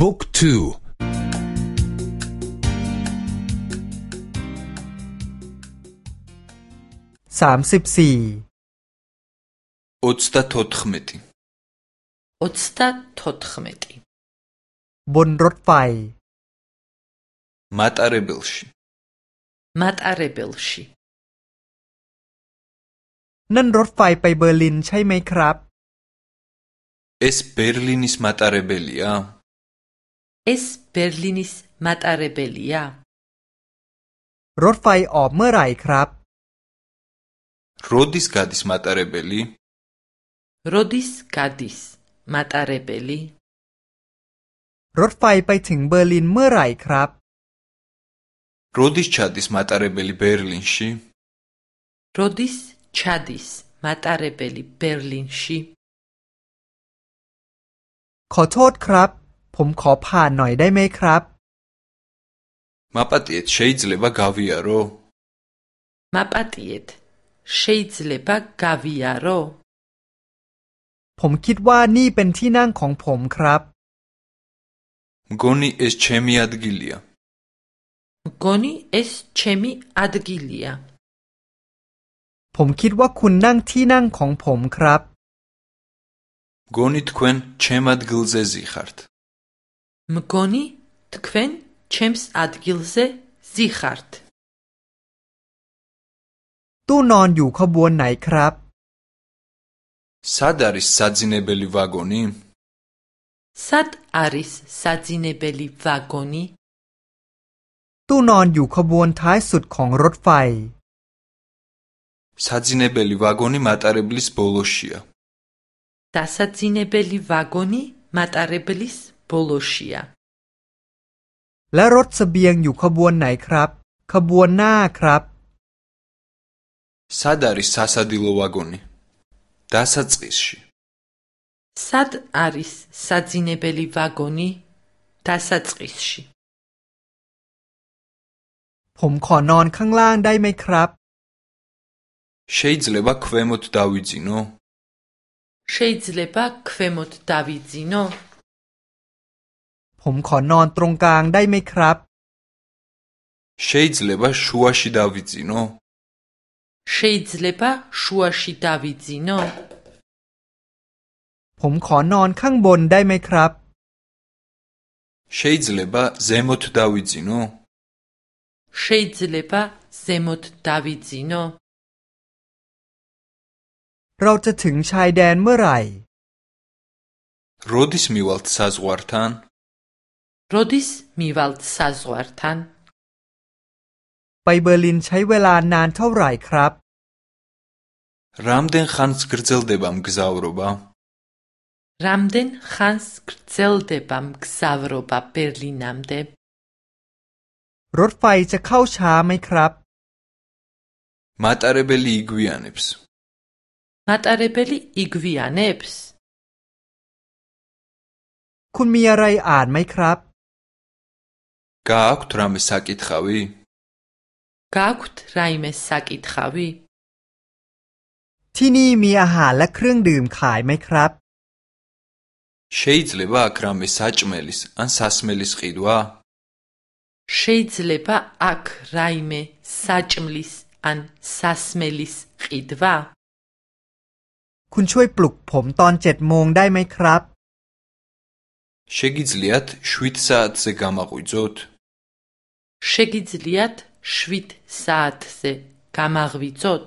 บุ๊กทูสามสิบสี่ 34 34 บนรถไฟ მატარებელში მატარებელში นั่นรถไฟไปเบอร์ลินใช่ไหมครับ ეს ბერლინის მატარებელია ეს ბერლინის მატარებელია รถไฟออกเมื่อไหร่ครับ როდის გადის მატარებელი როდის გადის მატარებელი รถไฟไปถึงเบอร์ลินเมื่อไหร่ครับ როდის ჩადის მატარებელი ბერლინში როდის ჩადის მატარებელი ბერლინში ขอโทษครับ ผมขอผ่านหน่อยได้ไหมครับ მაპატიეთ შეიძლება გავიარო მაპატიეთ შეიძლება გავიარო ผมคิดว่านี่เป็นที่นั่งของผมครับ მგონი ეს ჩემი ადგილია მგონი ეს ჩემი ადგილია ผมคิดว่าคุณนั่งที่นั่งของผมครับ მგონი თქვენ ჩემ ადგილზე ზიხართ მგონი თქვენ ჩემს ადგილზე ზიხართ ตู้นอนอยู่ขบวนไหนครับ სად არის საძინებელი ვაგონი სად არის საძინებელი ვაგონი ตู้นอนอยู่ขบวนท้ายสุดของรถไฟ საძინებელი ვაგონი მატარებლის ბოლოშია დასაძინებელი ვაგონი მატარებლის ბოლოშია และรถเสบียงอยู่ขบวนไหนครับ ขบวนหน้าครับ სად არის სასადილო ვაგონი დასაწყისში სად არის საძინებელი ვაგონი დასაწყისში ผมขอนอนข้างล่างได้ไหมครับ შეიძლება ქვემოთ დავიძინო შეიძლება ქვემოთ დავიძინო ผมขอนอนตรงกลางได้ไหมครับ შეიძლება შუაში დავიძინო შეიძლება შუაში დავიძინო ผมขอนอนข้างบนได้ไหมครับ შეიძლება ზემოთ დავიძინო შეიძლება ზემოთ დავიძინო เราจะถึงชายแดนเมื่อไหร่ როდის მივალთ საზღვართან როდის მივალთ საზღვართან ไปเบอร์ลินใช้เวลานานเท่าไหร่ครับ რამდენ ხანს გრძელდება მგზავრობა რამდენ ხანს გრძელდება მგზავრობა ბერლინამდე รถไฟจะเข้าช้าไหมครับ მატარებელი იგვიანებს მატარებელი იგვიანებს คุณมีอะไรอ่านไหมครับ გააქვთ რამე საკითხავი გაქვთ რაიმე საკითხავი ที่นี่มีอาหารและเครื่องดื่มขายไหมครับ შეიძლება აქ რამე საჭმელის ან სასმელის ყიდვა შეიძლება აქ რაიმე საჭმლის ან სასმელის ყიდვა คุณช่วยปลุกผมตอนเจ็ดโมงได้ไหมครับ შეგიძლიათ 7 საათზე გამაღვიძოთ შეგიძლიათ 7 საათზე გამაღვიძოთ